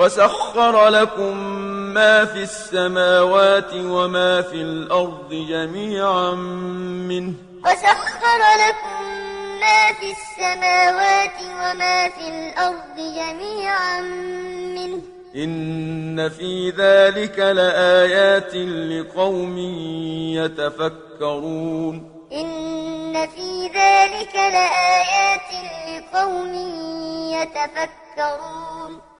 وَسَخَّرَ لَكُم مَّا فِي السَّمَاوَاتِ وَمَا فِي الْأَرْضِ جَمِيعًا مِّنْهُ ۚ إِنَّ فِي ذَٰلِكَ لَآيَاتٍ لِّقَوْمٍ يَتَفَكَّرُونَ وَسَخَّرَ لَكُم مَّا فِي السَّمَاوَاتِ وَمَا فِي الْأَرْضِ جَمِيعًا مِّنْهُ ۚ إِنَّ فِي ذَٰلِكَ لَآيَاتٍ لِّقَوْمٍ يَتَفَكَّرُونَ